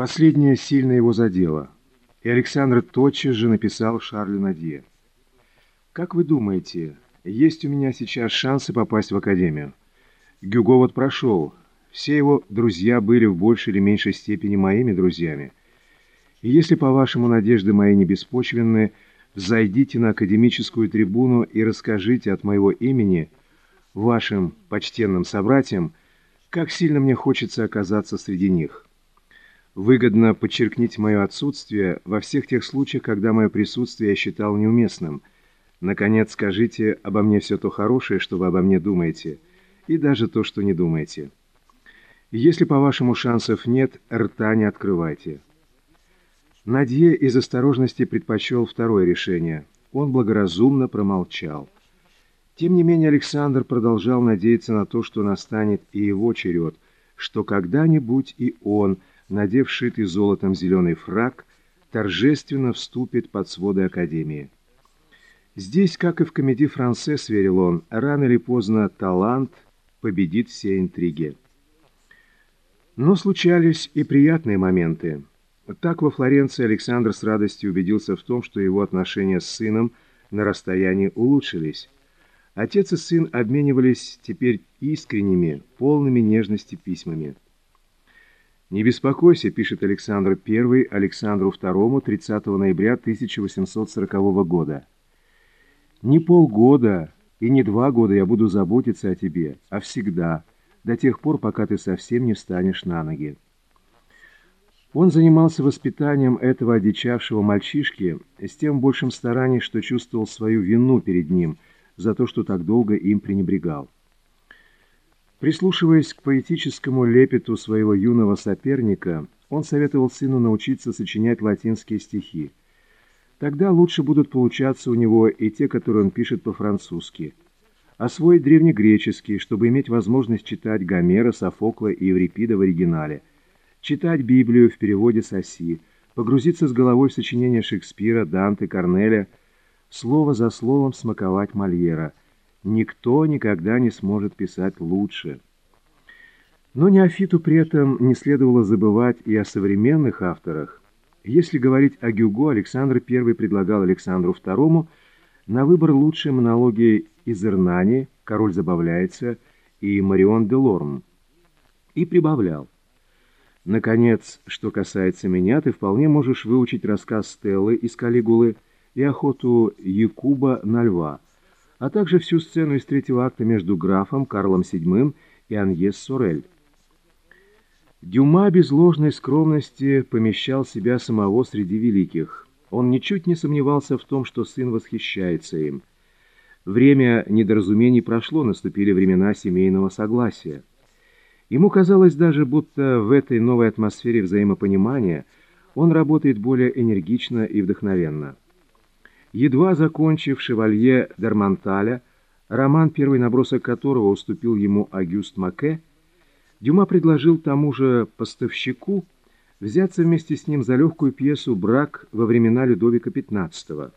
Последнее сильно его задело, и Александр тотчас же написал Шарлю Надье. «Как вы думаете, есть у меня сейчас шансы попасть в академию? Гюго вот прошел, все его друзья были в большей или меньшей степени моими друзьями. И если, по-вашему, надежды мои не беспочвенны, зайдите на академическую трибуну и расскажите от моего имени вашим почтенным собратьям, как сильно мне хочется оказаться среди них». Выгодно подчеркнуть мое отсутствие во всех тех случаях, когда мое присутствие я считал неуместным. Наконец, скажите обо мне все то хорошее, что вы обо мне думаете, и даже то, что не думаете. Если, по-вашему, шансов нет, рта не открывайте. Надье из осторожности предпочел второе решение. Он благоразумно промолчал. Тем не менее, Александр продолжал надеяться на то, что настанет и его черед, что когда-нибудь и он – надев шитый золотом зеленый фраг, торжественно вступит под своды Академии. Здесь, как и в комедии «Францесс», верил он, рано или поздно талант победит все интриги. Но случались и приятные моменты. Так во Флоренции Александр с радостью убедился в том, что его отношения с сыном на расстоянии улучшились. Отец и сын обменивались теперь искренними, полными нежности письмами. «Не беспокойся», — пишет Александр I Александру II 30 ноября 1840 года. «Не полгода и не два года я буду заботиться о тебе, а всегда, до тех пор, пока ты совсем не встанешь на ноги». Он занимался воспитанием этого одичавшего мальчишки с тем большим старанием, что чувствовал свою вину перед ним за то, что так долго им пренебрегал. Прислушиваясь к поэтическому лепету своего юного соперника, он советовал сыну научиться сочинять латинские стихи. Тогда лучше будут получаться у него и те, которые он пишет по-французски. Освоить древнегреческий, чтобы иметь возможность читать Гомера, Софокла и Еврипида в оригинале. Читать Библию в переводе с оси. Погрузиться с головой в сочинения Шекспира, Данте, Корнеля. Слово за словом смаковать Мольера – Никто никогда не сможет писать лучше. Но неофиту при этом не следовало забывать и о современных авторах. Если говорить о Гюго, Александр I предлагал Александру II на выбор лучшие монологи из Ирнани «Король забавляется» и «Марион де Лорм». И прибавлял. Наконец, что касается меня, ты вполне можешь выучить рассказ Стеллы из Калигулы и охоту Якуба на льва – а также всю сцену из третьего акта между графом Карлом VII и Аньес Сорель. Дюма без ложной скромности помещал себя самого среди великих. Он ничуть не сомневался в том, что сын восхищается им. Время недоразумений прошло, наступили времена семейного согласия. Ему казалось даже, будто в этой новой атмосфере взаимопонимания он работает более энергично и вдохновенно. Едва закончив «Шевалье Дерманталя», роман, первый набросок которого уступил ему Агюст Маке, Дюма предложил тому же поставщику взяться вместе с ним за легкую пьесу «Брак во времена Людовика XV».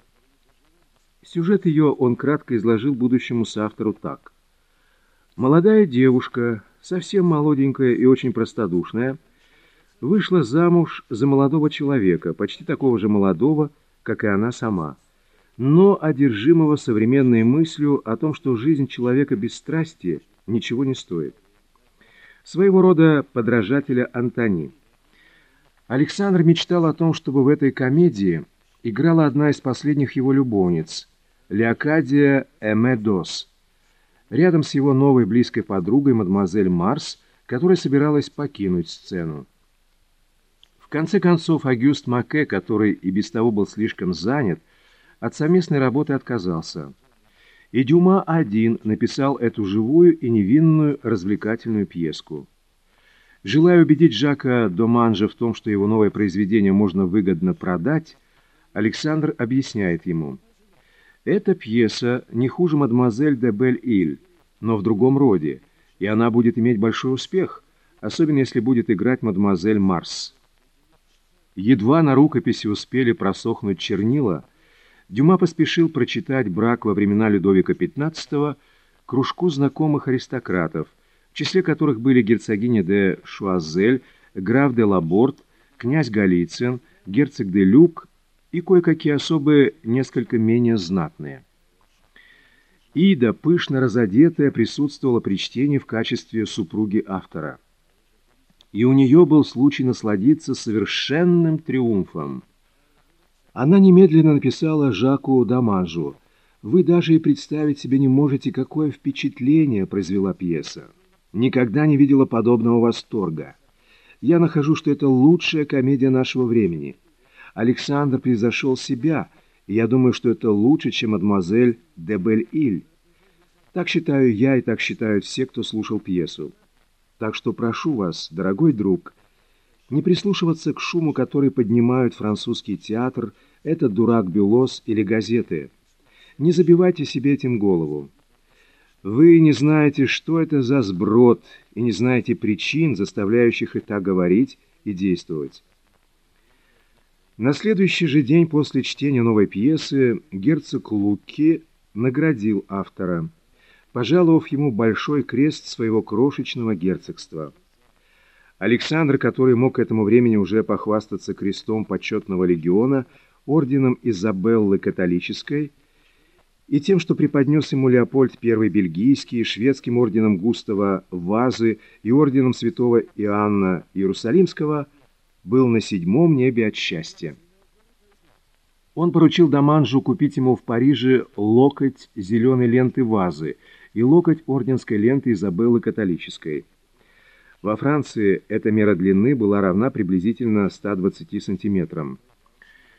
Сюжет ее он кратко изложил будущему соавтору так. Молодая девушка, совсем молоденькая и очень простодушная, вышла замуж за молодого человека, почти такого же молодого, как и она сама но одержимого современной мыслью о том, что жизнь человека без страсти ничего не стоит. Своего рода подражателя Антони. Александр мечтал о том, чтобы в этой комедии играла одна из последних его любовниц, Леокадия Эмедос, рядом с его новой близкой подругой, мадемуазель Марс, которая собиралась покинуть сцену. В конце концов, Агюст Маке, который и без того был слишком занят, от совместной работы отказался. И Дюма один написал эту живую и невинную развлекательную пьеску. Желая убедить Жака Доманжа в том, что его новое произведение можно выгодно продать, Александр объясняет ему. «Эта пьеса не хуже «Мадемуазель де Бель-Иль», но в другом роде, и она будет иметь большой успех, особенно если будет играть мадемуазель Марс». Едва на рукописи успели просохнуть чернила – Дюма поспешил прочитать брак во времена Людовика XV кружку знакомых аристократов, в числе которых были герцогиня де Шуазель, граф де Лаборт, князь Голицын, герцог де Люк и кое-какие особые, несколько менее знатные. Ида, пышно разодетая, присутствовала при чтении в качестве супруги автора. И у нее был случай насладиться совершенным триумфом. Она немедленно написала Жаку Даманжу. «Вы даже и представить себе не можете, какое впечатление произвела пьеса. Никогда не видела подобного восторга. Я нахожу, что это лучшая комедия нашего времени. Александр превзошел себя, и я думаю, что это лучше, чем мадемуазель де Бель-Иль. Так считаю я, и так считают все, кто слушал пьесу. Так что прошу вас, дорогой друг, не прислушиваться к шуму, который поднимают французский театр, этот дурак Бюлос или газеты. Не забивайте себе этим голову. Вы не знаете, что это за сброд, и не знаете причин, заставляющих их так говорить и действовать. На следующий же день после чтения новой пьесы герцог Луки наградил автора, пожаловав ему большой крест своего крошечного герцогства. Александр, который мог к этому времени уже похвастаться крестом почетного легиона, орденом Изабеллы Католической и тем, что преподнес ему Леопольд I Бельгийский, шведским орденом Густава Вазы и орденом святого Иоанна Иерусалимского – был на седьмом небе от счастья. Он поручил Даманжу купить ему в Париже локоть зеленой ленты вазы и локоть орденской ленты Изабеллы Католической. Во Франции эта мера длины была равна приблизительно 120 сантиметрам.